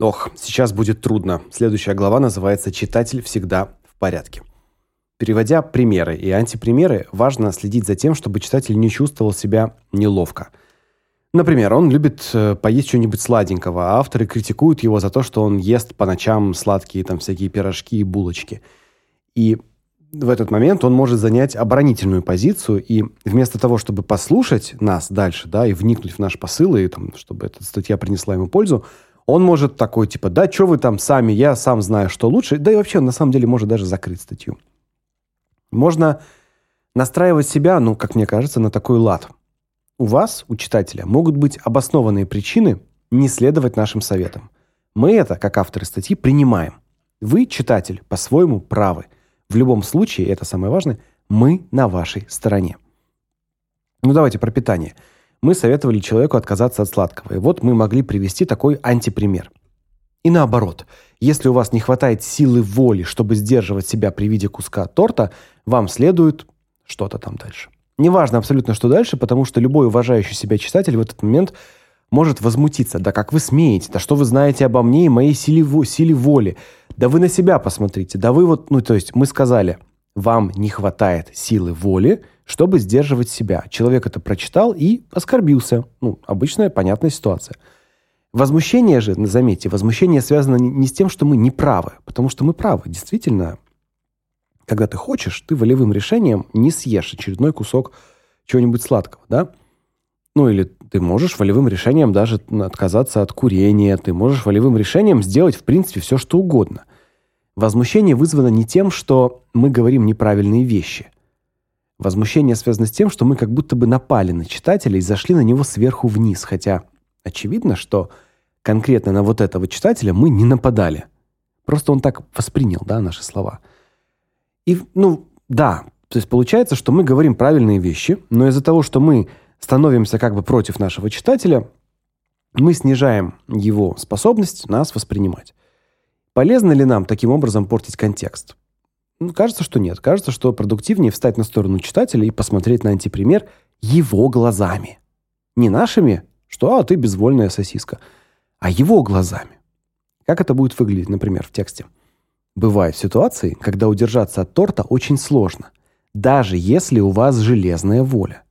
Ох, сейчас будет трудно. Следующая глава называется Читатель всегда в порядке. Переводя примеры и антипримеры, важно следить за тем, чтобы читатель не чувствовал себя неловко. Например, он любит э, поесть что-нибудь сладенького, а авторы критикуют его за то, что он ест по ночам сладкие там всякие пирожки и булочки. И в этот момент он может занять оборонительную позицию и вместо того, чтобы послушать нас дальше, да, и вникнуть в наш посыл и там, чтобы эта статья принесла ему пользу, он может такой типа: "Да что вы там сами, я сам знаю, что лучше". Да и вообще, на самом деле, может даже закрыть статью. Можно настраивать себя, ну, как мне кажется, на такой лад. У вас, у читателя, могут быть обоснованные причины не следовать нашим советам. Мы это, как авторы статьи, принимаем. Вы, читатель, по-своему правы. В любом случае, это самое важное, мы на вашей стороне. Ну давайте про питание. Мы советовали человеку отказаться от сладкого. И вот мы могли привести такой антипример. И наоборот, если у вас не хватает силы воли, чтобы сдерживать себя при виде куска торта, вам следует что-то там дальше. Неважно абсолютно, что дальше, потому что любой уважающий себя читатель в этот момент может возмутиться. Да как вы смеете? Да что вы знаете обо мне и моей силе, воли? Да вы на себя посмотрите. Да вы вот, ну, то есть мы сказали, вам не хватает силы воли, чтобы сдерживать себя. Человек это прочитал и оскорбился. Ну, обычная понятная ситуация. Возмущение же, заметьте, возмущение связано не с тем, что мы не правы, потому что мы правы. Действительно, когда ты хочешь, ты волевым решением не съешь очередной кусок чего-нибудь сладкого, да? Ну или ты можешь волевым решением даже отказаться от курения, ты можешь волевым решением сделать, в принципе, все что угодно. Возмущение вызвано не тем, что мы говорим неправильные вещи. Возмущение связано с тем, что мы как будто бы напали на читателя и зашли на него сверху вниз, хотя очевидно, что конкретно на вот этого читателя мы не нападали. Просто он так воспринял, да, наши слова. И, ну, да, то есть получается, что мы говорим правильные вещи, но из-за того, что мы становимся как бы против нашего читателя, мы снижаем его способность нас воспринимать. Полезно ли нам таким образом портить контекст? Ну, кажется, что нет. Кажется, что продуктивнее встать на сторону читателя и посмотреть на антипример его глазами. Не нашими, что а ты безвольная сосиска, а его глазами. Как это будет выглядеть, например, в тексте? Бывают ситуации, когда удержаться от торта очень сложно, даже если у вас железная воля.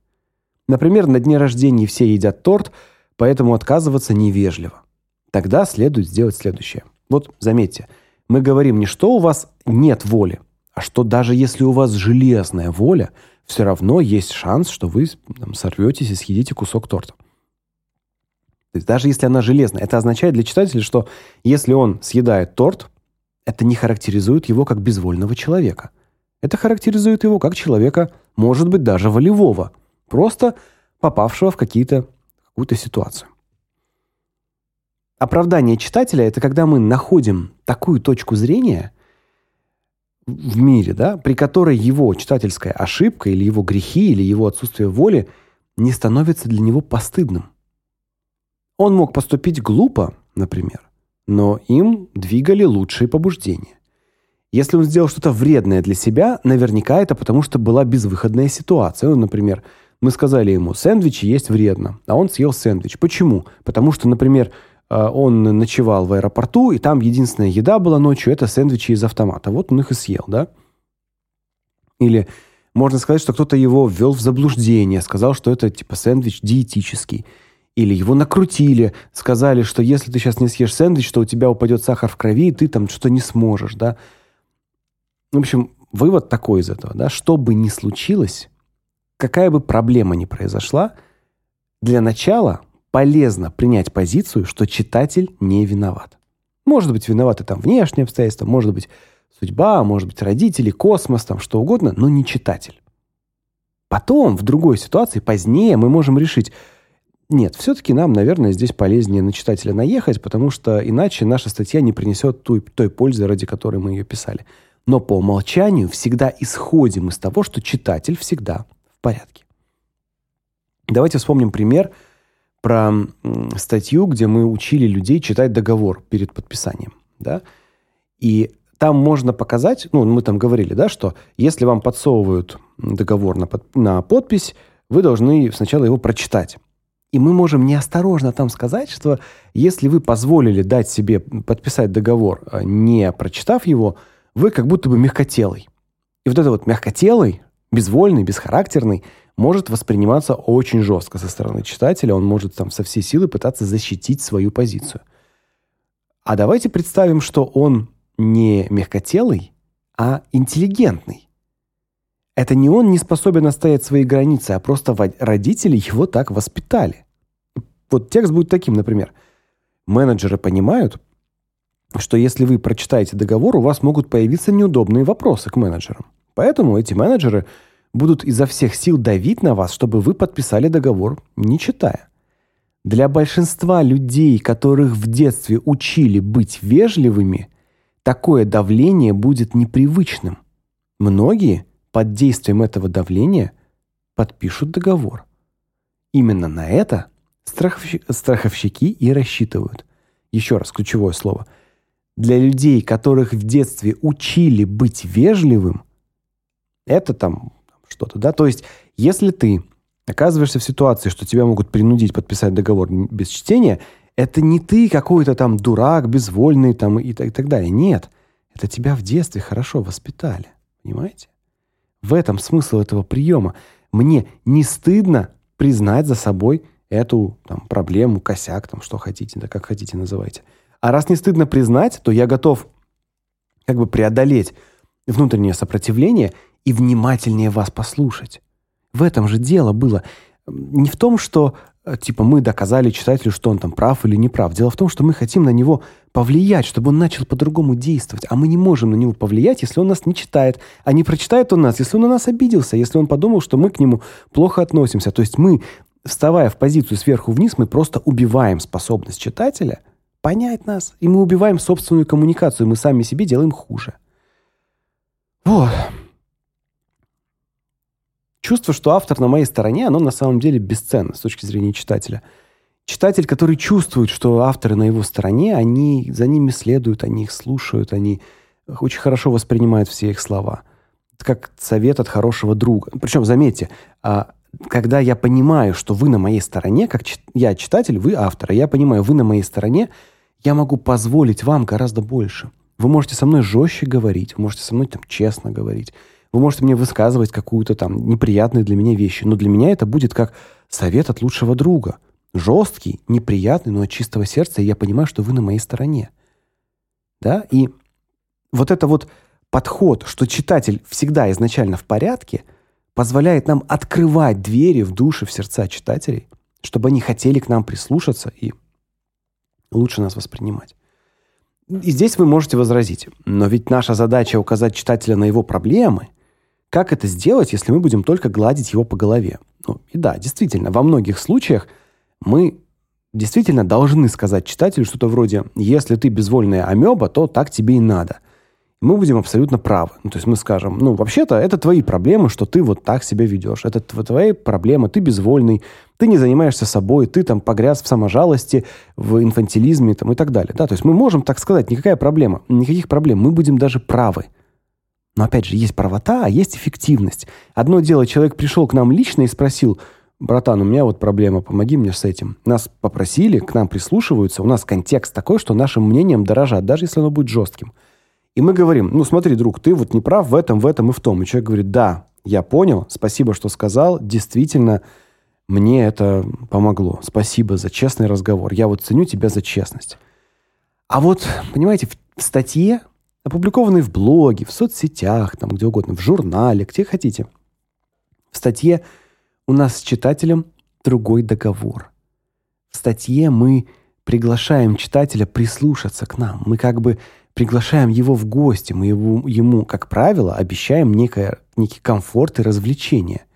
Например, на дне рождения все едят торт, поэтому отказываться невежливо. Тогда следует сделать следующее. Вот заметьте, мы говорим не что у вас нет воли, а что даже если у вас железная воля, все равно есть шанс, что вы там сорветесь и съедите кусок торта. То есть даже если она железная, это означает для читателя, что если он съедает торт, это не характеризует его как безвольного человека. Это характеризует его как человека, может быть, даже волевого – просто попавшего в какие-то какую-то ситуацию. Оправдание читателя это когда мы находим такую точку зрения в мире, да, при которой его читательская ошибка или его грехи или его отсутствие воли не становится для него постыдным. Он мог поступить глупо, например, но им двигали лучшие побуждения. Если он сделал что-то вредное для себя, наверняка это потому, что была безвыходная ситуация. Он, например, мы сказали ему: "Сэндвичи есть вредно", а он съел сэндвич. Почему? Потому что, например, он ночевал в аэропорту, и там единственная еда была ночью это сэндвичи из автомата. Вот он их и съел, да? Или можно сказать, что кто-то его ввел в заблуждение, сказал, что это типа сэндвич диетический. Или его накрутили, сказали, что если ты сейчас не съешь сэндвич, то у тебя упадет сахар в крови, и ты там что-то не сможешь, да? В общем, вывод такой из этого, да, что бы ни случилось, какая бы проблема ни произошла, для начала полезно принять позицию, что читатель не виноват. Может быть, виноваты там внешние обстоятельства, может быть, судьба, может быть, родители, космос, там что угодно, но не читатель. Потом, в другой ситуации, позднее мы можем решить, нет, все таки нам, наверное, здесь полезнее на читателя наехать, потому что иначе наша статья не принесет той той пользы, ради которой мы ее писали. Но по умолчанию всегда исходим из того, что читатель всегда в порядке. Давайте вспомним пример про статью, где мы учили людей читать договор перед подписанием, да? И там можно показать, ну, мы там говорили, да, что если вам подсовывают договор на под, на подпись, вы должны сначала его прочитать. И мы можем неосторожно там сказать, что если вы позволили дать себе подписать договор, а не прочитав его, вы как будто бы мягкотелый. И вот это вот мягкотелый, безвольный, бесхарактерный может восприниматься очень жестко со стороны читателя, он может там со всей силы пытаться защитить свою позицию. А давайте представим, что он не мягкотелый, а интеллигентный. Это не он не способен отстоять свои границы, а просто родители его так воспитали. Вот текст будет таким, например: менеджеры понимают, что если вы прочитаете договор, у вас могут появиться неудобные вопросы к менеджерам. Поэтому эти менеджеры будут изо всех сил давить на вас, чтобы вы подписали договор, не читая. Для большинства людей, которых в детстве учили быть вежливыми, такое давление будет непривычным. Многие под действием этого давления подпишут договор. Именно на это страховщики и рассчитывают. Еще раз ключевое слово. Для людей, которых в детстве учили быть вежливым, это там что-то, да? То есть, если ты оказываешься в ситуации, что тебя могут принудить подписать договор без чтения, это не ты какой-то там дурак, безвольный там и так, и так далее. Нет. Это тебя в детстве хорошо воспитали. Понимаете? В этом смысл этого приема. Мне не стыдно признать за собой эту там проблему, косяк, там что хотите, да как хотите называйте. А раз не стыдно признать, то я готов как бы преодолеть внутреннее сопротивление и внимательнее вас послушать. В этом же дело было. Не в том, что э, типа мы доказали читателю, что он там прав или не прав. Дело в том, что мы хотим на него повлиять, чтобы он начал по-другому действовать. А мы не можем на него повлиять, если он нас не читает. А не прочитает он нас, если он на нас обиделся, если он подумал, что мы к нему плохо относимся. То есть мы, вставая в позицию сверху вниз, мы просто убиваем способность читателя понять нас, и мы убиваем собственную коммуникацию, мы сами себе делаем хуже. Вот. Чувство, что автор на моей стороне, оно на самом деле бесценно с точки зрения читателя. Читатель, который чувствует, что авторы на его стороне, они за ними следуют, они их слушают, они очень хорошо воспринимают все их слова. Это как совет от хорошего друга. Причем, заметьте, а, когда я понимаю, что вы на моей стороне, как я читатель, вы автор, я понимаю, вы на моей стороне, я могу позволить вам гораздо больше. Вы можете со мной жестче говорить, вы можете со мной там честно говорить. Вы можете мне высказывать какую-то там неприятную для меня вещь, но для меня это будет как совет от лучшего друга. Жесткий, неприятный, но от чистого сердца, и я понимаю, что вы на моей стороне. Да? И вот это вот подход, что читатель всегда изначально в порядке, позволяет нам открывать двери в души, в сердца читателей, чтобы они хотели к нам прислушаться и лучше нас воспринимать. И здесь вы можете возразить: "Но ведь наша задача указать читателя на его проблемы, как это сделать, если мы будем только гладить его по голове? Ну, и да, действительно, во многих случаях мы действительно должны сказать читателю что-то вроде: "Если ты безвольная амеба, то так тебе и надо". Мы будем абсолютно правы. Ну, то есть мы скажем: "Ну, вообще-то это твои проблемы, что ты вот так себя ведешь. Это твои проблемы, ты безвольный, ты не занимаешься собой, ты там погряз в саможалости, в инфантилизме там и так далее". Да, то есть мы можем так сказать, никакая проблема, никаких проблем, мы будем даже правы. Но опять же, есть правота, а есть эффективность. Одно дело, человек пришел к нам лично и спросил: "Братан, у меня вот проблема, помоги мне с этим". Нас попросили, к нам прислушиваются, у нас контекст такой, что нашим мнением дорожат, даже если оно будет жестким. И мы говорим: "Ну, смотри, друг, ты вот не прав в этом, в этом и в том". И человек говорит: "Да, я понял, спасибо, что сказал. Действительно, мне это помогло. Спасибо за честный разговор. Я вот ценю тебя за честность". А вот, понимаете, в статье опубликованные в блоге, в соцсетях, там где угодно, в журнале, где хотите. В статье у нас с читателем другой договор. В статье мы приглашаем читателя прислушаться к нам. Мы как бы приглашаем его в гости, мы его, ему, как правило, обещаем некое, некий комфорт и развлечение.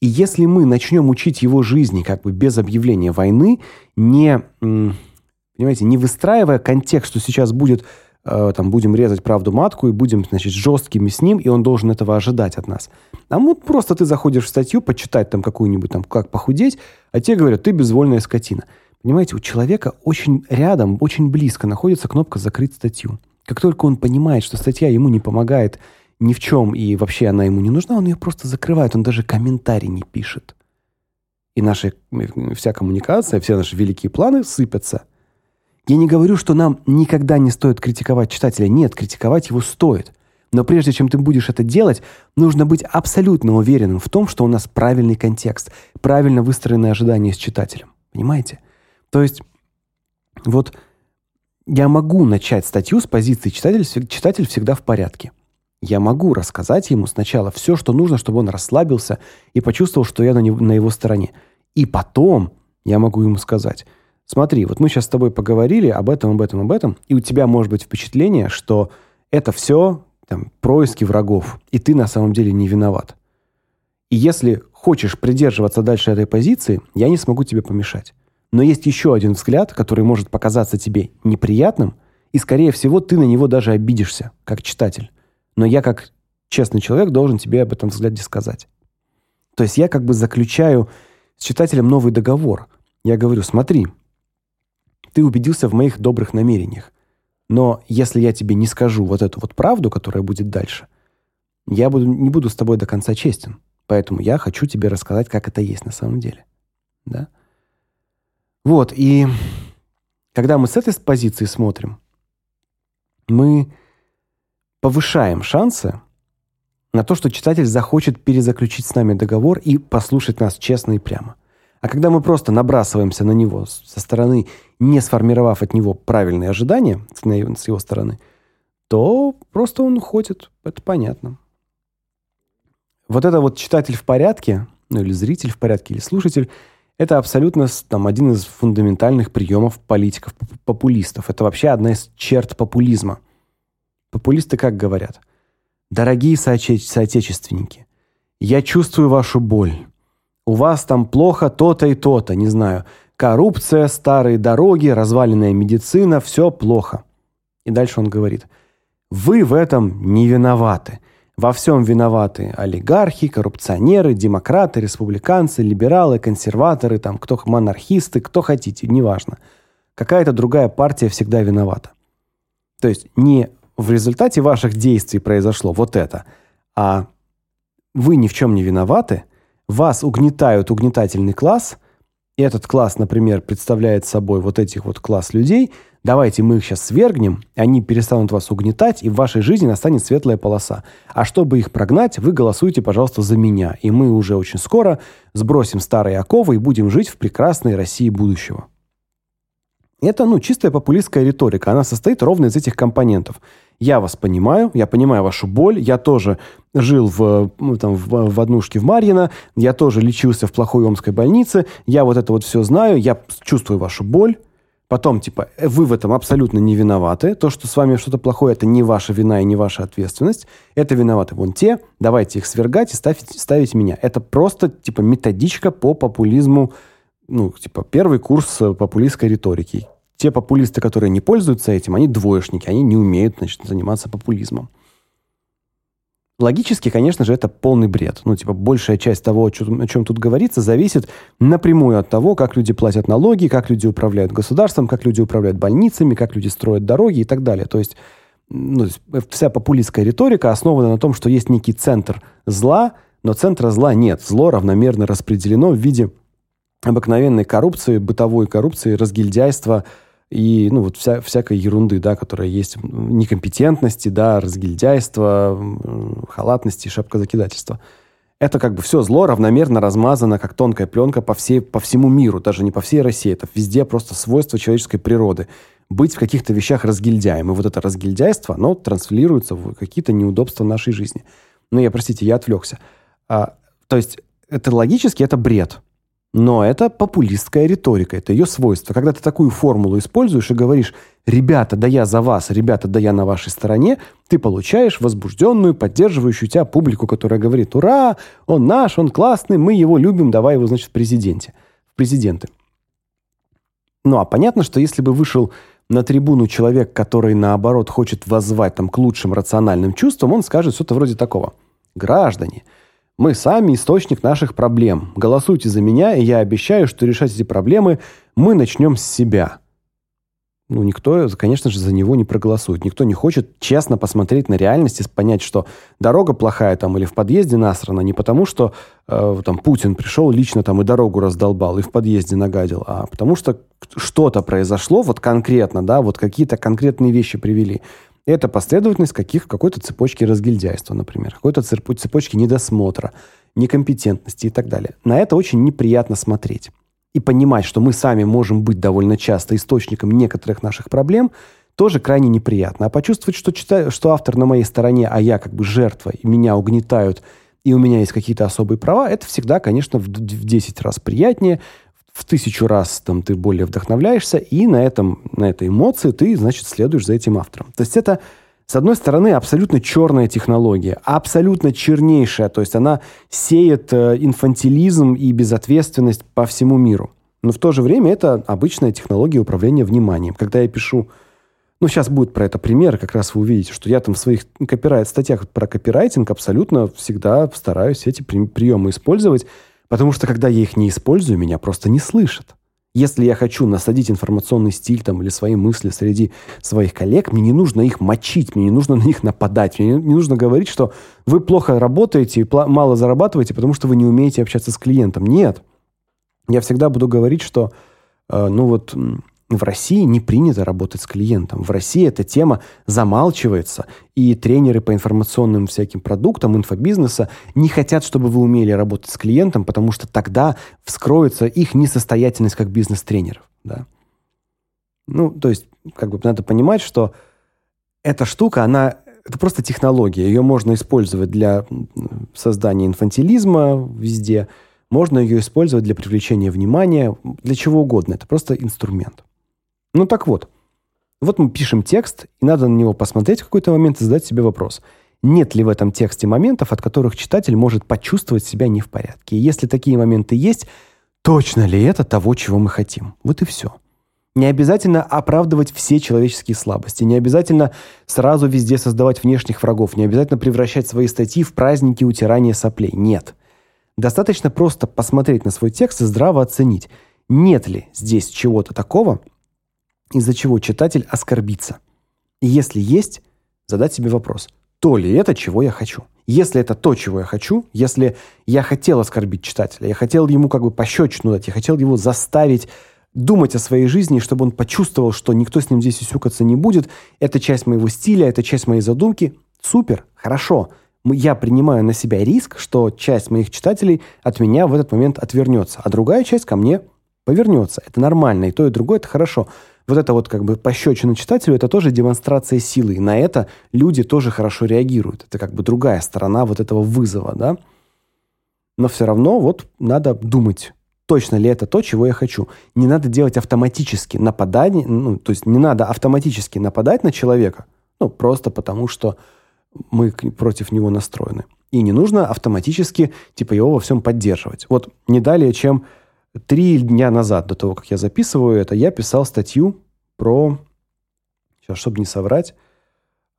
И если мы начнем учить его жизни как бы без объявления войны, не, понимаете, не выстраивая контекст, что сейчас будет там будем резать правду матку и будем, значит, жесткими с ним, и он должен этого ожидать от нас. А вот просто ты заходишь в статью почитать там какую-нибудь там как похудеть, а те говорят: "Ты безвольная скотина". Понимаете, у человека очень рядом, очень близко находится кнопка закрыть статью. Как только он понимает, что статья ему не помогает ни в чем и вообще она ему не нужна, он ее просто закрывает, он даже комментарий не пишет. И наша вся коммуникация, все наши великие планы сыпятся. Я не говорю, что нам никогда не стоит критиковать читателя. Нет, критиковать его стоит. Но прежде чем ты будешь это делать, нужно быть абсолютно уверенным в том, что у нас правильный контекст, правильно выстроенные ожидания с читателем. Понимаете? То есть вот я могу начать статью с позиции читатель читатель всегда в порядке. Я могу рассказать ему сначала все, что нужно, чтобы он расслабился и почувствовал, что я на него, на его стороне. И потом я могу ему сказать: "Смотри, вот мы сейчас с тобой поговорили об этом, об этом, об этом, и у тебя может быть впечатление, что это все там происки врагов, и ты на самом деле не виноват. И если хочешь придерживаться дальше этой позиции, я не смогу тебе помешать. Но есть еще один взгляд, который может показаться тебе неприятным, и скорее всего ты на него даже обидишься, как читатель. Но я как честный человек должен тебе об этом взгляде сказать. То есть я как бы заключаю с читателем новый договор. Я говорю: "Смотри, ты убедился в моих добрых намерениях. Но если я тебе не скажу вот эту вот правду, которая будет дальше, я буду не буду с тобой до конца честен. Поэтому я хочу тебе рассказать, как это есть на самом деле". Да? Вот, и когда мы с этой позиции смотрим, мы повышаем шансы на то, что читатель захочет перезаключить с нами договор и послушать нас честно и прямо. А когда мы просто набрасываемся на него со стороны, не сформировав от него правильные ожидания с его стороны, то просто он уходит. Это понятно. Вот это вот читатель в порядке, ну или зритель в порядке, или слушатель – это абсолютно там один из фундаментальных приемов политиков-популистов. Это вообще одна из черт популизма. Популисты как говорят? Дорогие соотече соотечественники, я чувствую вашу боль. У вас там плохо то-то и то-то, не знаю. Коррупция, старые дороги, разваленная медицина, все плохо. И дальше он говорит: "Вы в этом не виноваты. Во всем виноваты олигархи, коррупционеры, демократы, республиканцы, либералы, консерваторы, там кто монархисты, кто хотите, неважно. Какая-то другая партия всегда виновата. То есть не в результате ваших действий произошло вот это, а вы ни в чем не виноваты, вас угнетают угнетательный класс, и этот класс, например, представляет собой вот этих вот класс людей, Давайте мы их сейчас свергнем, они перестанут вас угнетать, и в вашей жизни настанет светлая полоса. А чтобы их прогнать, вы голосуйте, пожалуйста, за меня, и мы уже очень скоро сбросим старые оковы и будем жить в прекрасной России будущего. Это, ну, чистая популистская риторика. Она состоит ровно из этих компонентов. Я вас понимаю, я понимаю вашу боль, я тоже жил в, ну, там, в, в однушке в Марьино, я тоже лечился в плохой омской больнице, я вот это вот все знаю, я чувствую вашу боль, Потом, типа, э, вы в этом абсолютно не виноваты. То, что с вами что-то плохое, это не ваша вина и не ваша ответственность. Это виноваты вон те. Давайте их свергать и ставить, ставить меня. Это просто, типа, методичка по популизму, ну, типа, первый курс э, популистской риторики. Те популисты, которые не пользуются этим, они двоечники, они не умеют, значит, заниматься популизмом. Логически, конечно же, это полный бред. Ну, типа, большая часть того, о чем тут говорится, зависит напрямую от того, как люди платят налоги, как люди управляют государством, как люди управляют больницами, как люди строят дороги и так далее. То есть, ну, вся популистская риторика основана на том, что есть некий центр зла, но центра зла нет. Зло равномерно распределено в виде обыкновенной коррупции, бытовой коррупции, разгильдяйства, и ну вот вся всякой ерунды, да, которая есть некомпетентности, да, разгильдяйства, халатности, шапкозакидательства. Это как бы все зло равномерно размазано как тонкая пленка по всей по всему миру, даже не по всей России, это везде просто свойство человеческой природы быть в каких-то вещах разгильдяем. И вот это разгильдяйство, оно транслируется в какие-то неудобства нашей жизни. Ну, я, простите, я отвлекся. А, то есть это логически это бред. Но это популистская риторика, это ее свойство. Когда ты такую формулу используешь и говоришь: "Ребята, да я за вас, ребята, да я на вашей стороне", ты получаешь возбужденную, поддерживающую тебя публику, которая говорит: "Ура, он наш, он классный, мы его любим, давай его, значит, в президенте, в президенты". Ну, а понятно, что если бы вышел на трибуну человек, который наоборот хочет воззвать там к лучшим рациональным чувствам, он скажет что-то вроде такого: "Граждане, мы сами источник наших проблем. Голосуйте за меня, и я обещаю, что решать эти проблемы мы начнем с себя. ну, никто, конечно же, за него не проголосует. Никто не хочет честно посмотреть на реальность и понять, что дорога плохая там или в подъезде насрана не потому, что э, там Путин пришел лично там и дорогу раздолбал и в подъезде нагадил, а потому что что-то произошло вот конкретно, да, вот какие-то конкретные вещи привели. Это последовательность каких какой-то цепочки разгильдяйства, например, какой-то цепочки недосмотра, некомпетентности и так далее. На это очень неприятно смотреть и понимать, что мы сами можем быть довольно часто источником некоторых наших проблем, тоже крайне неприятно. А почувствовать, что, читаю, что автор на моей стороне, а я как бы жертва, и меня угнетают, и у меня есть какие-то особые права, это всегда, конечно, в, в 10 раз приятнее, в тысячу раз там ты более вдохновляешься, и на этом на этой эмоции ты, значит, следуешь за этим автором. То есть это с одной стороны, абсолютно черная технология, абсолютно чернейшая, то есть она сеет э, инфантилизм и безответственность по всему миру. Но в то же время это обычная технология управления вниманием. Когда я пишу, ну сейчас будет про это пример, как раз вы увидите, что я там в своих копирайт статьях про копирайтинг абсолютно всегда стараюсь эти приемы использовать, потому что когда я их не использую, меня просто не слышат. Если я хочу насадить информационный стиль там или свои мысли среди своих коллег, мне не нужно их мочить, мне не нужно на них нападать, мне не нужно говорить, что вы плохо работаете и мало зарабатываете, потому что вы не умеете общаться с клиентом. Нет. Я всегда буду говорить, что э, ну вот в России не принято работать с клиентом. В России эта тема замалчивается, и тренеры по информационным всяким продуктам инфобизнеса не хотят, чтобы вы умели работать с клиентом, потому что тогда вскроется их несостоятельность как бизнес-тренеров, да. Ну, то есть, как бы надо понимать, что эта штука, она это просто технология. Ее можно использовать для создания инфантилизма везде, можно ее использовать для привлечения внимания, для чего угодно. Это просто инструмент. Ну так вот, вот мы пишем текст, и надо на него посмотреть в какой-то момент и задать себе вопрос. Нет ли в этом тексте моментов, от которых читатель может почувствовать себя не в порядке? И если такие моменты есть, точно ли это того, чего мы хотим? Вот и все. Не обязательно оправдывать все человеческие слабости, не обязательно сразу везде создавать внешних врагов, не обязательно превращать свои статьи в праздники утирания соплей. Нет. Достаточно просто посмотреть на свой текст и здраво оценить, нет ли здесь чего-то такого, из-за чего читатель оскорбится. И если есть, задать себе вопрос: то ли это, чего я хочу? Если это то, чего я хочу, если я хотел оскорбить читателя, я хотел ему как бы пощечину дать, я хотел его заставить думать о своей жизни, чтобы он почувствовал, что никто с ним здесь усюкаться не будет, это часть моего стиля, это часть моей задумки. Супер, хорошо. Я принимаю на себя риск, что часть моих читателей от меня в этот момент отвернется, а другая часть ко мне повернется. Это нормально, и то, и другое это хорошо вот это вот как бы пощечина читателю, это тоже демонстрация силы. И на это люди тоже хорошо реагируют. Это как бы другая сторона вот этого вызова, да. Но все равно вот надо думать, точно ли это то, чего я хочу. Не надо делать автоматически нападание, ну, то есть не надо автоматически нападать на человека, ну, просто потому что мы против него настроены. И не нужно автоматически, типа, его во всем поддерживать. Вот не далее, чем Три дня назад, до того, как я записываю это, я писал статью про... Сейчас, чтобы не соврать.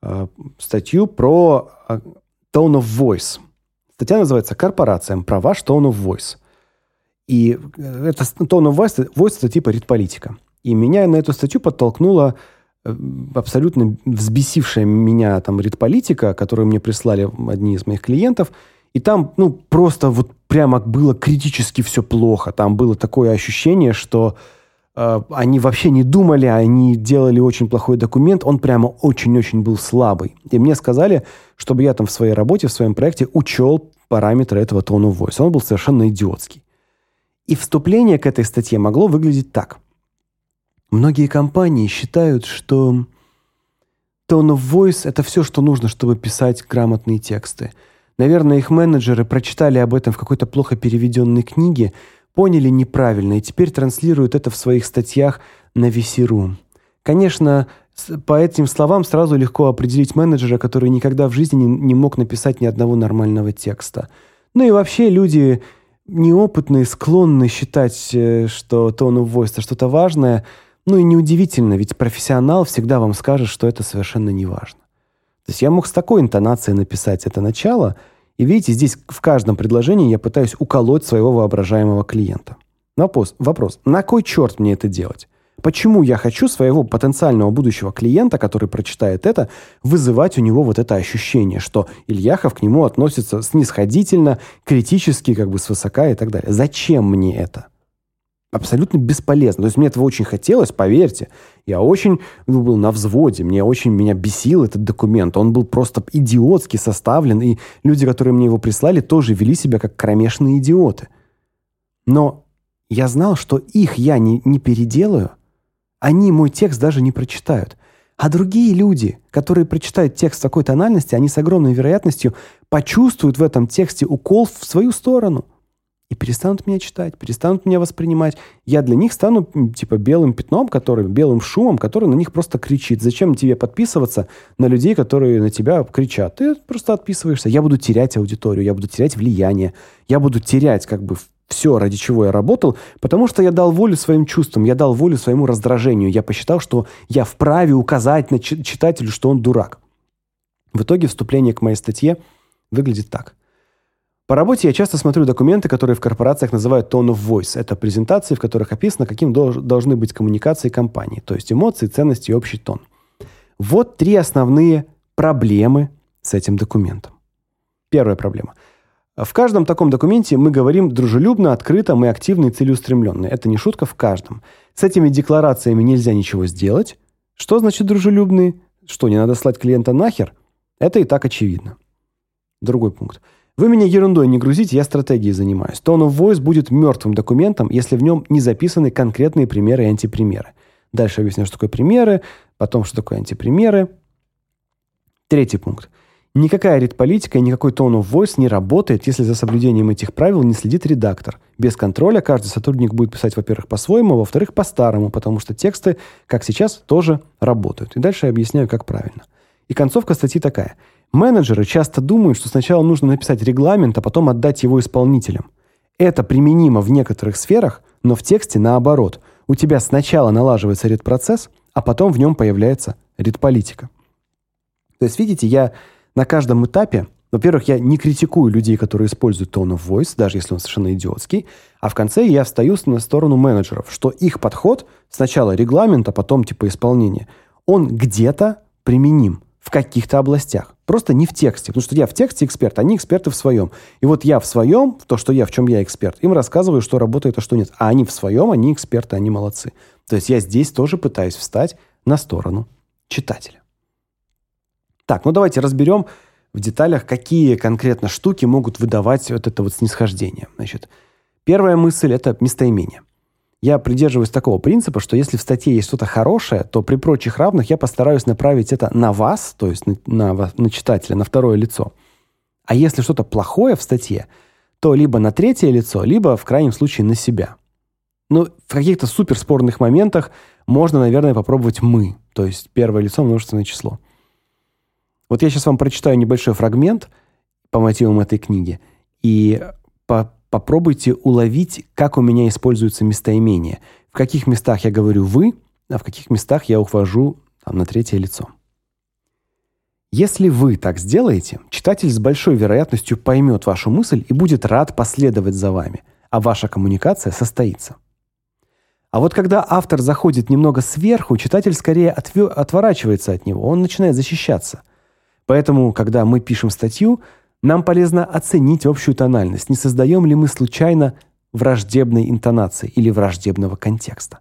Э, статью про э, tone of voice. Статья называется «Корпорациям. Про ваш tone of voice». И э, это tone of voice, voice это типа ритполитика. И меня на эту статью подтолкнула абсолютно взбесившая меня там ритполитика, которую мне прислали одни из моих клиентов – и там, ну, просто вот прямо было критически все плохо. Там было такое ощущение, что э, они вообще не думали, они делали очень плохой документ, он прямо очень-очень был слабый. И мне сказали, чтобы я там в своей работе, в своем проекте учел параметры этого tone of. Он был совершенно идиотский. И вступление к этой статье могло выглядеть так. Многие компании считают, что tone of voice – это все, что нужно, чтобы писать грамотные тексты – Наверное, их менеджеры прочитали об этом в какой-то плохо переведенной книге, поняли неправильно и теперь транслируют это в своих статьях на VC.ru. Конечно, по этим словам сразу легко определить менеджера, который никогда в жизни не, не мог написать ни одного нормального текста. Ну и вообще люди неопытные склонны считать, э, что tone of voice что-то важное. Ну и неудивительно, ведь профессионал всегда вам скажет, что это совершенно не важно. То есть я мог с такой интонацией написать это начало, и видите, здесь в каждом предложении я пытаюсь уколоть своего воображаемого клиента. Вопрос, вопрос, на кой черт мне это делать? Почему я хочу своего потенциального будущего клиента, который прочитает это, вызывать у него вот это ощущение, что Ильяхов к нему относится снисходительно, критически, как бы свысока и так далее. Зачем мне это? Абсолютно бесполезно. То есть мне этого очень хотелось, поверьте. Я очень ну, был на взводе, мне очень меня бесил этот документ. Он был просто идиотски составлен, и люди, которые мне его прислали, тоже вели себя как кромешные идиоты. Но я знал, что их я не, не переделаю. Они мой текст даже не прочитают. А другие люди, которые прочитают текст в такой тональности, они с огромной вероятностью почувствуют в этом тексте укол в свою сторону – и перестанут меня читать, перестанут меня воспринимать. Я для них стану типа белым пятном, который белым шумом, который на них просто кричит. Зачем тебе подписываться на людей, которые на тебя кричат? Ты просто отписываешься. Я буду терять аудиторию, я буду терять влияние, я буду терять как бы все, ради чего я работал, потому что я дал волю своим чувствам, я дал волю своему раздражению. Я посчитал, что я вправе указать на читателю, что он дурак. В итоге вступление к моей статье выглядит так. По работе я часто смотрю документы, которые в корпорациях называют tone of voice. Это презентации, в которых описано, каким должны быть коммуникации компании, то есть эмоции, ценности и общий тон. Вот три основные проблемы с этим документом. Первая проблема. В каждом таком документе мы говорим дружелюбно, открыто, мы активны и целеустремленные. Это не шутка в каждом. С этими декларациями нельзя ничего сделать. Что значит дружелюбные? Что, не надо слать клиента нахер? Это и так очевидно. Другой пункт. Вы меня ерундой не грузите, я стратегией занимаюсь. Tone of Voice будет мертвым документом, если в нем не записаны конкретные примеры и антипримеры. Дальше объясню, что такое примеры, потом, что такое антипримеры. Третий пункт. Никакая редполитика и никакой tone of voice не работает, если за соблюдением этих правил не следит редактор. Без контроля каждый сотрудник будет писать, во-первых, по-своему, а во-вторых, по-старому, потому что тексты, как сейчас, тоже работают. И дальше я объясняю, как правильно. И концовка статьи такая – Менеджеры часто думают, что сначала нужно написать регламент, а потом отдать его исполнителям. Это применимо в некоторых сферах, но в тексте наоборот. У тебя сначала налаживается редпроцесс, а потом в нем появляется редполитика. То есть, видите, я на каждом этапе, во-первых, я не критикую людей, которые используют tone of voice, даже если он совершенно идиотский, а в конце я встаю на сторону менеджеров, что их подход сначала регламент, а потом типа исполнение, он где-то применим в каких-то областях. Просто не в тексте. Потому что я в тексте эксперт, они эксперты в своем. И вот я в своем, то, что я, в чем я эксперт, им рассказываю, что работает, а что нет. А они в своем, они эксперты, они молодцы. То есть я здесь тоже пытаюсь встать на сторону читателя. Так, ну давайте разберем в деталях, какие конкретно штуки могут выдавать вот это вот снисхождение. Значит, первая мысль – это местоимение. Я придерживаюсь такого принципа, что если в статье есть что-то хорошее, то при прочих равных я постараюсь направить это на вас, то есть на, на, на читателя, на второе лицо. А если что-то плохое в статье, то либо на третье лицо, либо в крайнем случае на себя. Ну, в каких-то суперспорных моментах можно, наверное, попробовать мы, то есть первое лицо множественное число. Вот я сейчас вам прочитаю небольшой фрагмент по мотивам этой книги, и по попробуйте уловить, как у меня используются местоимения. В каких местах я говорю «вы», а в каких местах я ухожу там, на третье лицо. Если вы так сделаете, читатель с большой вероятностью поймет вашу мысль и будет рад последовать за вами, а ваша коммуникация состоится. А вот когда автор заходит немного сверху, читатель скорее отворачивается от него, он начинает защищаться. Поэтому, когда мы пишем статью, нам полезно оценить общую тональность, не создаем ли мы случайно враждебной интонации или враждебного контекста.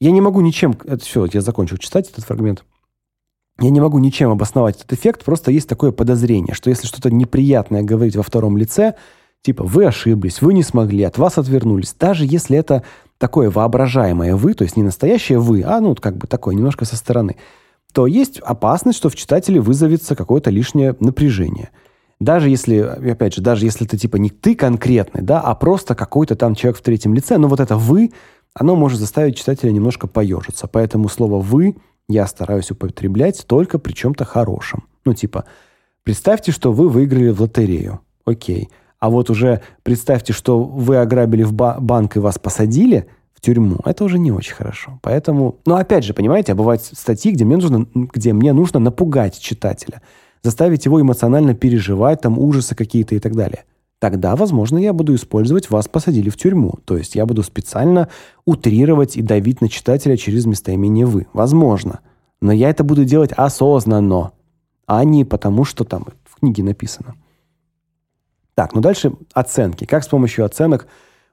Я не могу ничем, это все, я закончил читать этот фрагмент. Я не могу ничем обосновать этот эффект, просто есть такое подозрение, что если что-то неприятное говорить во втором лице, типа вы ошиблись, вы не смогли, от вас отвернулись, даже если это такое воображаемое вы, то есть не настоящее вы, а ну как бы такое немножко со стороны – то есть опасность, что в читателе вызовется какое-то лишнее напряжение. Даже если, опять же, даже если это типа не ты конкретный, да, а просто какой-то там человек в третьем лице, но вот это вы, оно может заставить читателя немножко поежиться. Поэтому слово вы я стараюсь употреблять только при чем то хорошем. Ну типа представьте, что вы выиграли в лотерею. О'кей. А вот уже представьте, что вы ограбили в банк и вас посадили, тюрьму. Это уже не очень хорошо. Поэтому, но опять же, понимаете, а бывают статьи, где мне нужно, где мне нужно напугать читателя, заставить его эмоционально переживать, там ужасы какие-то и так далее. тогда, возможно, я буду использовать вас посадили в тюрьму. То есть я буду специально утрировать и давить на читателя через местоимение вы. Возможно. Но я это буду делать осознанно, а не потому, что там в книге написано. Так, ну дальше оценки. Как с помощью оценок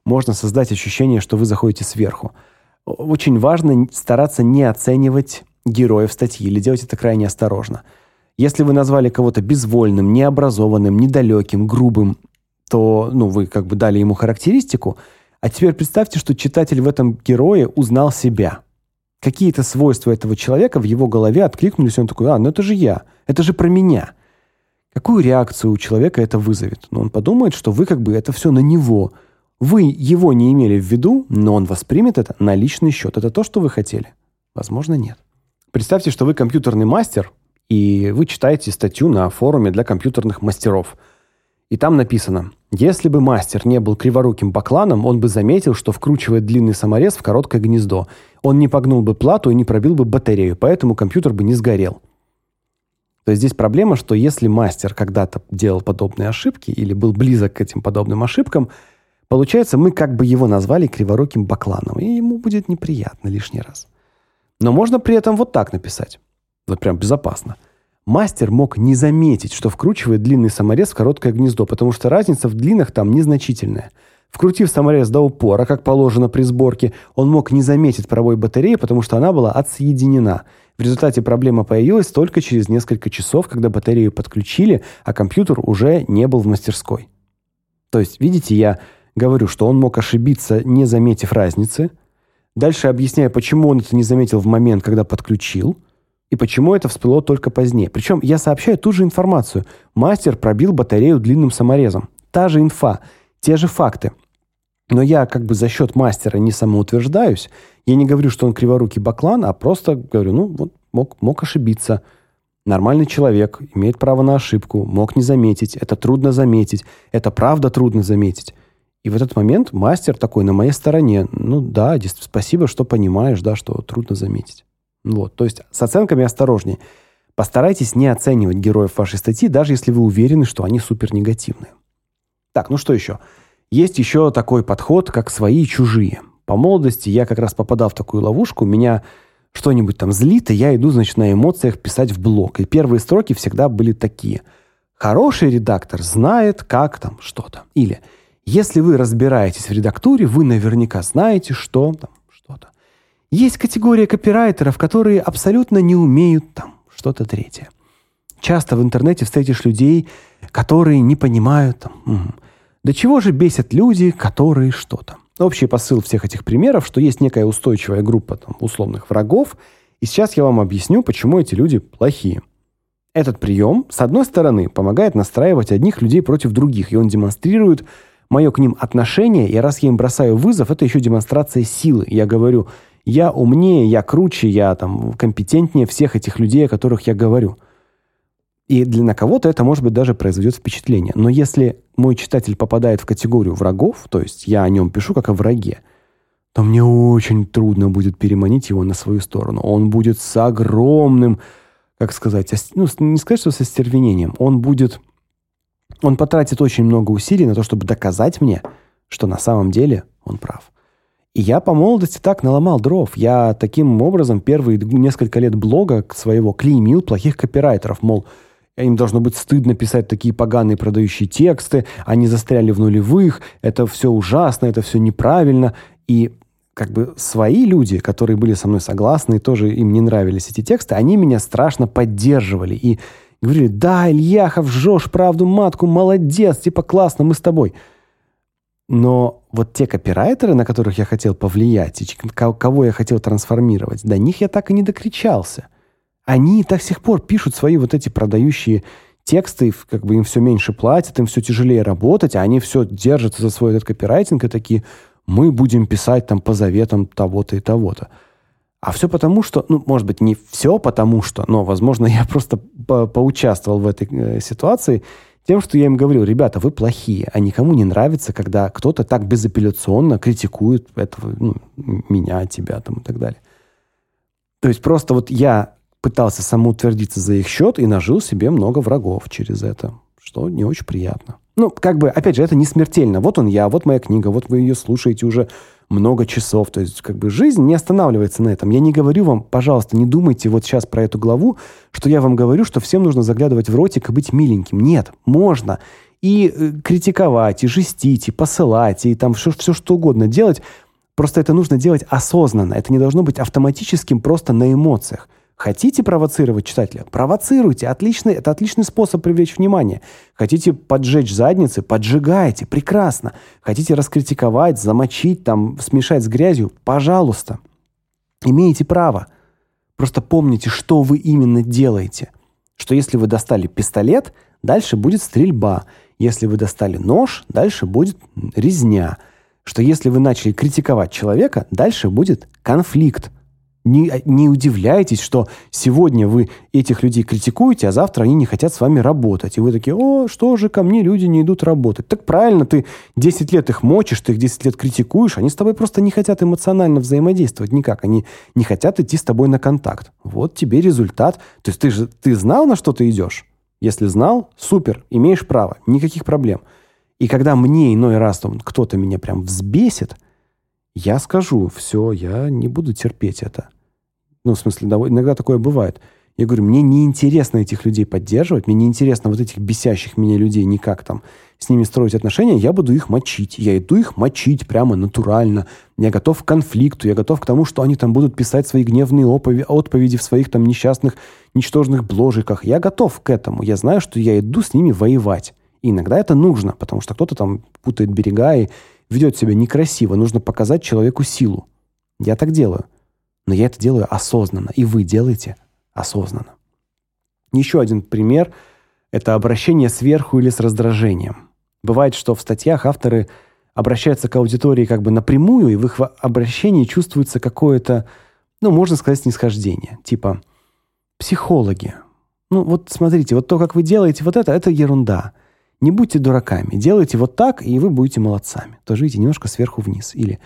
можно создать ощущение, что вы заходите сверху? Очень важно стараться не оценивать героев статьи или делать это крайне осторожно. Если вы назвали кого-то безвольным, необразованным, недалеким, грубым, то, ну, вы как бы дали ему характеристику, а теперь представьте, что читатель в этом герое узнал себя. Какие-то свойства этого человека в его голове откликнулись, он такой: "А, ну это же я. Это же про меня". Какую реакцию у человека это вызовет? Ну, он подумает, что вы как бы это все на него. Вы его не имели в виду, но он воспримет это на личный счет. Это то, что вы хотели? Возможно, нет. Представьте, что вы компьютерный мастер, и вы читаете статью на форуме для компьютерных мастеров. И там написано: "Если бы мастер не был криворуким бакланом, он бы заметил, что вкручивает длинный саморез в короткое гнездо. Он не погнул бы плату и не пробил бы батарею, поэтому компьютер бы не сгорел". То есть здесь проблема, что если мастер когда-то делал подобные ошибки или был близок к этим подобным ошибкам, получается, мы как бы его назвали криворуким бакланом, и ему будет неприятно лишний раз. Но можно при этом вот так написать. Вот прям безопасно. Мастер мог не заметить, что вкручивает длинный саморез в короткое гнездо, потому что разница в длинах там незначительная. Вкрутив саморез до упора, как положено при сборке, он мог не заметить пробой батареи, потому что она была отсоединена – в результате проблема появилась только через несколько часов, когда батарею подключили, а компьютер уже не был в мастерской. То есть, видите, я говорю, что он мог ошибиться, не заметив разницы. Дальше объясняю, почему он это не заметил в момент, когда подключил, и почему это всплыло только позднее. Причем я сообщаю ту же информацию. Мастер пробил батарею длинным саморезом. Та же инфа, те же факты. Но я как бы за счет мастера не самоутверждаюсь, я не говорю, что он криворукий баклан, а просто говорю, ну, вот мог, мог ошибиться. Нормальный человек имеет право на ошибку, мог не заметить, это трудно заметить, это правда трудно заметить. И в этот момент мастер такой на моей стороне. Ну да, спасибо, что понимаешь, да, что трудно заметить. Вот, то есть с оценками осторожнее. Постарайтесь не оценивать героев вашей статьи, даже если вы уверены, что они супер негативные. Так, ну что еще? Есть еще такой подход, как свои и чужие. По молодости я как раз попадал в такую ловушку, меня что-нибудь там злит, и я иду, значит, на эмоциях писать в блог. И первые строки всегда были такие: Хороший редактор знает, как там что-то. Или если вы разбираетесь в редактуре, вы наверняка знаете, что там что-то. Есть категория копирайтеров, которые абсолютно не умеют там что-то третье. Часто в интернете встретишь людей, которые не понимают там, угу. до чего же бесят люди, которые что-то. Общий посыл всех этих примеров, что есть некая устойчивая группа там условных врагов, и сейчас я вам объясню, почему эти люди плохие. Этот прием, с одной стороны, помогает настраивать одних людей против других, и он демонстрирует мое к ним отношение, и раз я им бросаю вызов, это еще демонстрация силы. Я говорю: "Я умнее, я круче, я там компетентнее всех этих людей, о которых я говорю". И для на кого-то это, может быть, даже произведет впечатление. Но если мой читатель попадает в категорию врагов, то есть я о нем пишу как о враге, то мне очень трудно будет переманить его на свою сторону. Он будет с огромным, как сказать, ну, не сказать, что со стервенением. Он будет он потратит очень много усилий на то, чтобы доказать мне, что на самом деле он прав. И я по молодости так наломал дров. Я таким образом первые несколько лет блога своего клеймил плохих копирайтеров, мол, им должно быть стыдно писать такие поганые продающие тексты, они застряли в нулевых, это все ужасно, это все неправильно. И как бы свои люди, которые были со мной согласны тоже им не нравились эти тексты, они меня страшно поддерживали и говорили: "Да, Ильяхов, жжешь правду матку, молодец, типа классно, мы с тобой". Но вот те копирайтеры, на которых я хотел повлиять, и кого я хотел трансформировать, до них я так и не докричался. Они до сих пор пишут свои вот эти продающие тексты, как бы им все меньше платят, им все тяжелее работать, а они все держатся за свой этот копирайтинг и такие: "Мы будем писать там по заветам того-то и того-то". А все потому, что, ну, может быть, не все потому, что, но, возможно, я просто по поучаствовал в этой э, ситуации тем, что я им говорю: "Ребята, вы плохие, а никому не нравится, когда кто-то так безапелляционно критикует этого, ну, меня, тебя там и так далее". То есть просто вот я пытался самоутвердиться за их счет и нажил себе много врагов через это, что не очень приятно. Ну, как бы, опять же, это не смертельно. Вот он я, вот моя книга, вот вы ее слушаете уже много часов. То есть, как бы, жизнь не останавливается на этом. Я не говорю вам, пожалуйста, не думайте вот сейчас про эту главу, что я вам говорю, что всем нужно заглядывать в ротик и быть миленьким. Нет, можно. И э, критиковать, и жестить, и посылать, и там все, все что угодно делать. Просто это нужно делать осознанно. Это не должно быть автоматическим просто на эмоциях. Хотите провоцировать читателя? Провоцируйте. Отличный, это отличный способ привлечь внимание. Хотите поджечь задницы? Поджигайте. Прекрасно. Хотите раскритиковать, замочить, там, смешать с грязью? Пожалуйста. Имеете право. Просто помните, что вы именно делаете. Что если вы достали пистолет, дальше будет стрельба. Если вы достали нож, дальше будет резня. Что если вы начали критиковать человека, дальше будет конфликт. Не, не удивляйтесь, что сегодня вы этих людей критикуете, а завтра они не хотят с вами работать. И вы такие, о, что же ко мне люди не идут работать? Так правильно, ты 10 лет их мочишь, ты их 10 лет критикуешь, они с тобой просто не хотят эмоционально взаимодействовать никак. Они не хотят идти с тобой на контакт. Вот тебе результат. То есть ты же ты знал, на что ты идешь? Если знал, супер, имеешь право, никаких проблем. И когда мне иной раз там кто-то меня прям взбесит, я скажу, все, я не буду терпеть это. Ну, в смысле, иногда такое бывает. Я говорю, мне не интересно этих людей поддерживать, мне не интересно вот этих бесящих меня людей никак там с ними строить отношения, я буду их мочить. Я иду их мочить прямо натурально. Я готов к конфликту, я готов к тому, что они там будут писать свои гневные отповеди в своих там несчастных, ничтожных бложиках. Я готов к этому. Я знаю, что я иду с ними воевать. И иногда это нужно, потому что кто-то там путает берега и ведет себя некрасиво. Нужно показать человеку силу. Я так делаю. Но я это делаю осознанно, и вы делаете осознанно. Еще один пример это обращение сверху или с раздражением. Бывает, что в статьях авторы обращаются к аудитории как бы напрямую, и в их обращении чувствуется какое-то, ну, можно сказать, снисхождение. Типа психологи. Ну, вот смотрите, вот то, как вы делаете вот это это ерунда. Не будьте дураками. Делайте вот так, и вы будете молодцами. Тоже видите, немножко сверху вниз или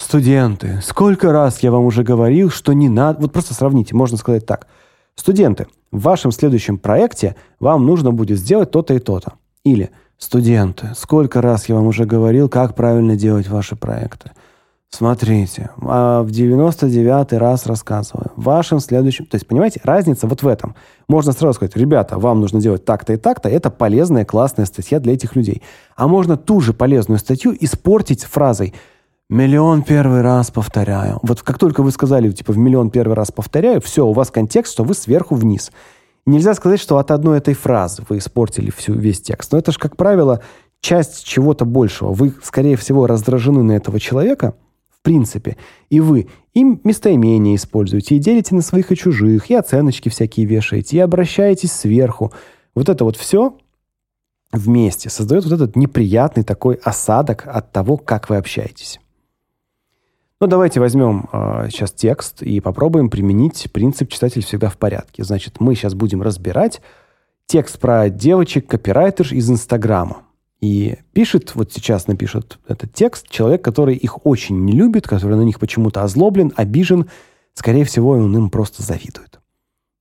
Студенты, сколько раз я вам уже говорил, что не надо... Вот просто сравните, можно сказать так. Студенты, в вашем следующем проекте вам нужно будет сделать то-то и то-то. Или студенты, сколько раз я вам уже говорил, как правильно делать ваши проекты. Смотрите, а в 99 раз рассказываю. В вашем следующем... То есть, понимаете, разница вот в этом. Можно сразу сказать, ребята, вам нужно делать так-то и так-то. Это полезная, классная статья для этих людей. А можно ту же полезную статью испортить фразой – Миллион первый раз повторяю. Вот как только вы сказали, типа, в миллион первый раз повторяю, все, у вас контекст, что вы сверху вниз. Нельзя сказать, что от одной этой фразы вы испортили всю весь текст. Но это же, как правило, часть чего-то большего. Вы, скорее всего, раздражены на этого человека, в принципе, и вы им местоимения используете, и делите на своих и чужих, и оценочки всякие вешаете, и обращаетесь сверху. Вот это вот все вместе создает вот этот неприятный такой осадок от того, как вы общаетесь. Ну, давайте возьмем э, сейчас текст и попробуем применить принцип «читатель всегда в порядке». Значит, мы сейчас будем разбирать текст про девочек-копирайтерш из Инстаграма. И пишет, вот сейчас напишет этот текст, человек, который их очень не любит, который на них почему-то озлоблен, обижен, скорее всего, он им просто завидует.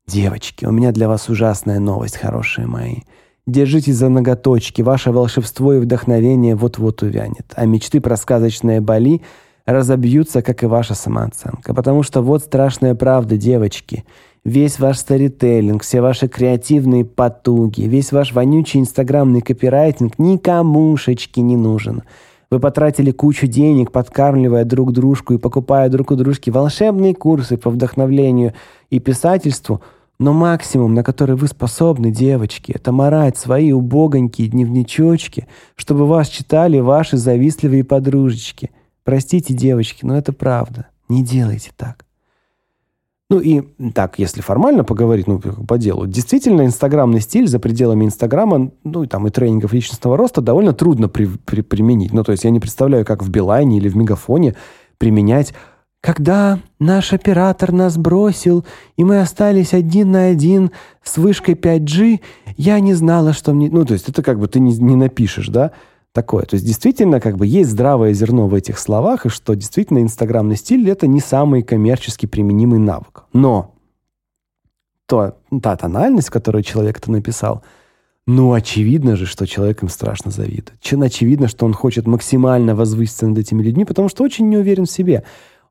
Девочки, у меня для вас ужасная новость, хорошие мои. Держитесь за ноготочки, ваше волшебство и вдохновение вот-вот увянет, а мечты про сказочное Бали – разобьются, как и ваша самооценка. Потому что вот страшная правда, девочки. Весь ваш старителлинг, все ваши креативные потуги, весь ваш вонючий инстаграмный копирайтинг никомушечки не нужен. Вы потратили кучу денег, подкармливая друг дружку и покупая друг у дружки волшебные курсы по вдохновлению и писательству, но максимум, на который вы способны, девочки, это марать свои убогонькие дневничочки, чтобы вас читали ваши завистливые подружечки – Простите, девочки, но это правда. Не делайте так. Ну и так, если формально поговорить, ну, по делу, действительно, инстаграмный стиль за пределами Инстаграма, ну, и там, и тренингов личностного роста довольно трудно при, при, применить. Ну, то есть я не представляю, как в Билайне или в Мегафоне применять когда наш оператор нас бросил, и мы остались один на один с вышкой 5G, я не знала, что мне... Ну, то есть это как бы ты не, не напишешь, да? Такое. То есть действительно как бы есть здравое зерно в этих словах, и что действительно инстаграмный стиль это не самый коммерчески применимый навык. Но то, та тональность, которую человек это написал, ну, очевидно же, что человек им страшно завидует. Очевидно, что он хочет максимально возвыситься над этими людьми, потому что очень не уверен в себе.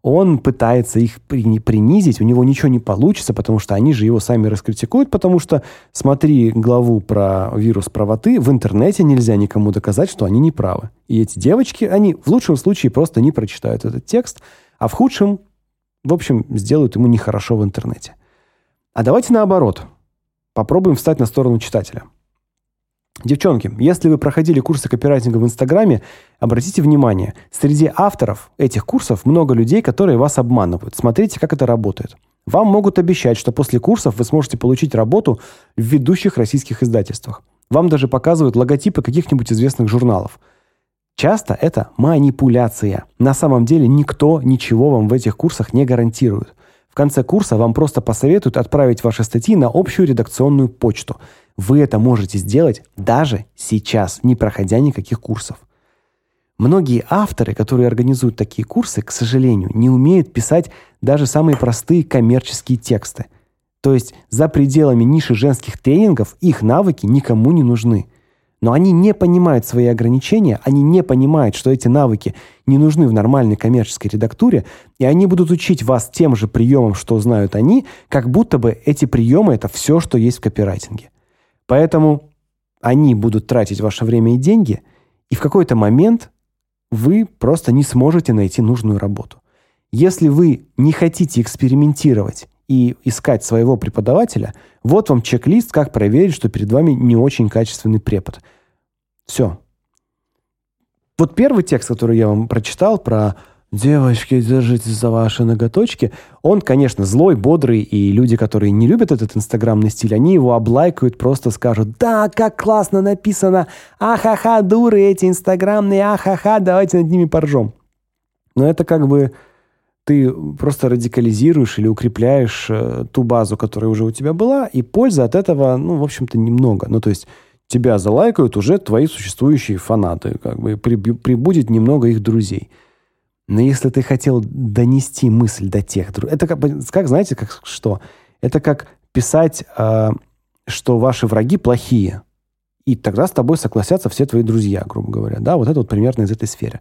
Он пытается их принизить, у него ничего не получится, потому что они же его сами раскритикуют, потому что смотри главу про вирус правоты, в интернете нельзя никому доказать, что они не правы. И эти девочки, они в лучшем случае просто не прочитают этот текст, а в худшем, в общем, сделают ему нехорошо в интернете. А давайте наоборот. Попробуем встать на сторону читателя. Девчонки, если вы проходили курсы копирайтинга в Инстаграме, обратите внимание, среди авторов этих курсов много людей, которые вас обманывают. Смотрите, как это работает. Вам могут обещать, что после курсов вы сможете получить работу в ведущих российских издательствах. Вам даже показывают логотипы каких-нибудь известных журналов. Часто это манипуляция. На самом деле никто ничего вам в этих курсах не гарантирует. В конце курса вам просто посоветуют отправить ваши статьи на общую редакционную почту – вы это можете сделать даже сейчас, не проходя никаких курсов. Многие авторы, которые организуют такие курсы, к сожалению, не умеют писать даже самые простые коммерческие тексты. То есть за пределами ниши женских тренингов их навыки никому не нужны. Но они не понимают свои ограничения, они не понимают, что эти навыки не нужны в нормальной коммерческой редактуре, и они будут учить вас тем же приемам, что знают они, как будто бы эти приемы это все, что есть в копирайтинге. Поэтому они будут тратить ваше время и деньги, и в какой-то момент вы просто не сможете найти нужную работу. Если вы не хотите экспериментировать и искать своего преподавателя, вот вам чек-лист, как проверить, что перед вами не очень качественный препод. Все. Вот первый текст, который я вам прочитал про Девочки, держитесь за ваши ноготочки. Он, конечно, злой, бодрый, и люди, которые не любят этот инстаграмный стиль, они его облайкают, просто скажут, да, как классно написано, ахаха, дуры эти инстаграмные, ахаха, давайте над ними поржем. Но это как бы ты просто радикализируешь или укрепляешь э, ту базу, которая уже у тебя была, и пользы от этого, ну, в общем-то, немного. Ну, то есть тебя залайкают уже твои существующие фанаты, как бы прибудет немного их друзей. Но если ты хотел донести мысль до тех, это как, как знаете, как что? Это как писать, э, что ваши враги плохие, и тогда с тобой согласятся все твои друзья, грубо говоря, да, вот это вот примерно из этой сферы.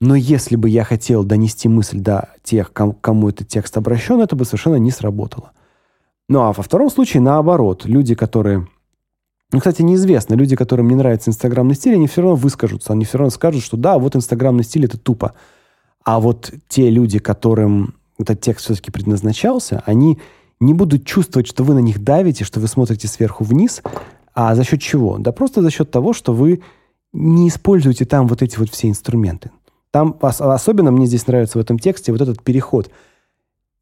Но если бы я хотел донести мысль до тех, кому, кому этот текст обращен, это бы совершенно не сработало. Ну а во втором случае наоборот, люди, которые ну, кстати, неизвестно, люди, которым не нравится инстаграмный стиль, они все равно выскажутся, они все равно скажут, что да, вот инстаграмный стиль это тупо. А вот те люди, которым этот текст все-таки предназначался, они не будут чувствовать, что вы на них давите, что вы смотрите сверху вниз. А за счет чего? Да просто за счет того, что вы не используете там вот эти вот все инструменты. Там особенно мне здесь нравится в этом тексте вот этот переход.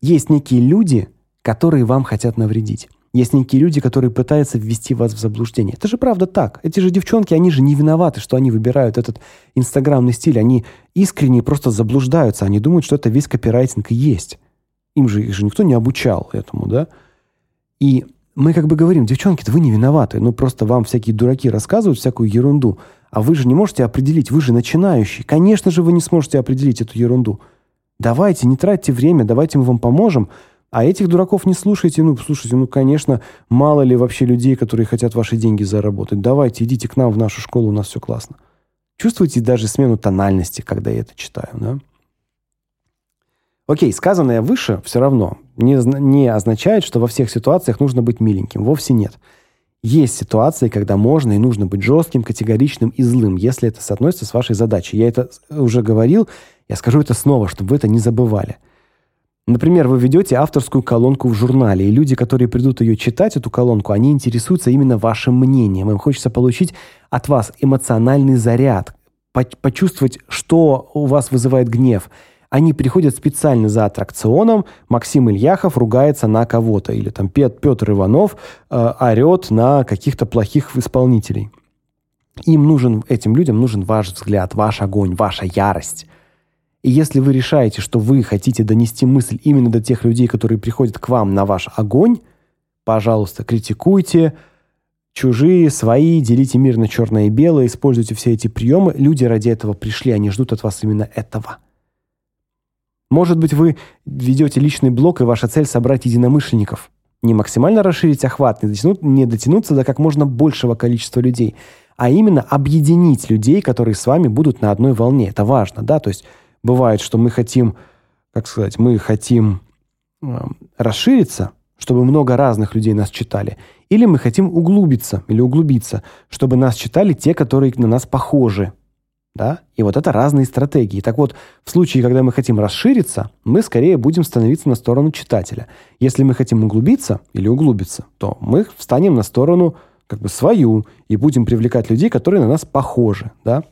Есть некие люди, которые вам хотят навредить. Есть некие люди, которые пытаются ввести вас в заблуждение. Это же правда так. Эти же девчонки, они же не виноваты, что они выбирают этот инстаграмный стиль. Они искренне просто заблуждаются. Они думают, что это весь копирайтинг и есть. Им же их же никто не обучал этому, да? И мы как бы говорим, девчонки, вы не виноваты. Ну просто вам всякие дураки рассказывают всякую ерунду, а вы же не можете определить, вы же начинающий. Конечно же, вы не сможете определить эту ерунду. Давайте, не тратьте время, давайте мы вам поможем. А этих дураков не слушайте. Ну, слушайте, ну, конечно, мало ли вообще людей, которые хотят ваши деньги заработать. Давайте, идите к нам в нашу школу, у нас все классно. Чувствуете даже смену тональности, когда я это читаю, да? Окей, сказанное выше все равно не, не означает, что во всех ситуациях нужно быть миленьким. Вовсе нет. Есть ситуации, когда можно и нужно быть жестким, категоричным и злым, если это соотносится с вашей задачей. Я это уже говорил, я скажу это снова, чтобы вы это не забывали – Например, вы ведете авторскую колонку в журнале, и люди, которые придут ее читать, эту колонку, они интересуются именно вашим мнением. Им хочется получить от вас эмоциональный заряд, почувствовать, что у вас вызывает гнев. Они приходят специально за аттракционом. Максим Ильяхов ругается на кого-то. Или там Петр Иванов э, орет на каких-то плохих исполнителей. Им нужен, этим людям нужен ваш взгляд, ваш огонь, ваша ярость. И если вы решаете, что вы хотите донести мысль именно до тех людей, которые приходят к вам на ваш огонь, пожалуйста, критикуйте чужие, свои, делите мир на черное и белое, используйте все эти приемы. Люди ради этого пришли, они ждут от вас именно этого. Может быть, вы ведете личный блог, и ваша цель собрать единомышленников. не максимально расширить охват, не, дотянуть, не дотянуться до как можно большего количества людей, а именно объединить людей, которые с вами будут на одной волне. Это важно, да? То есть бывает, что мы хотим, как сказать, мы хотим э, расшириться, чтобы много разных людей нас читали, или мы хотим углубиться или углубиться, чтобы нас читали те, которые на нас похожи. Да? И вот это разные стратегии. Так вот, в случае, когда мы хотим расшириться, мы скорее будем становиться на сторону читателя. Если мы хотим углубиться или углубиться, то мы встанем на сторону как бы свою и будем привлекать людей, которые на нас похожи, да?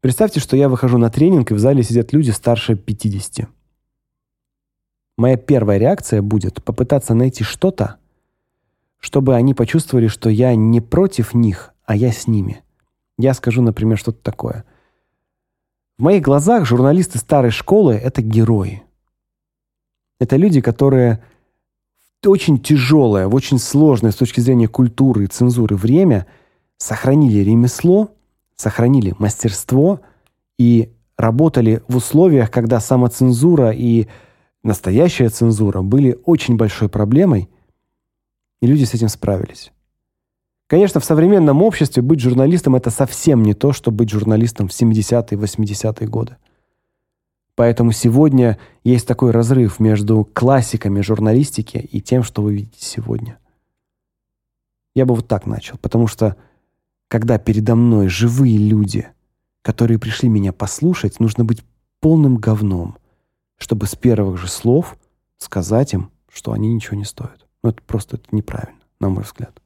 Представьте, что я выхожу на тренинг, и в зале сидят люди старше 50. Моя первая реакция будет попытаться найти что-то, чтобы они почувствовали, что я не против них, а я с ними. Я скажу, например, что-то такое. В моих глазах журналисты старой школы это герои. Это люди, которые в очень тяжелое, в очень сложное с точки зрения культуры и цензуры время сохранили ремесло, сохранили мастерство и работали в условиях, когда самоцензура и настоящая цензура были очень большой проблемой, и люди с этим справились. Конечно, в современном обществе быть журналистом это совсем не то, что быть журналистом в 70-е, 80-е годы. Поэтому сегодня есть такой разрыв между классиками журналистики и тем, что вы видите сегодня. Я бы вот так начал, потому что когда передо мной живые люди, которые пришли меня послушать, нужно быть полным говном, чтобы с первых же слов сказать им, что они ничего не стоят. Ну это просто это неправильно, на мой взгляд.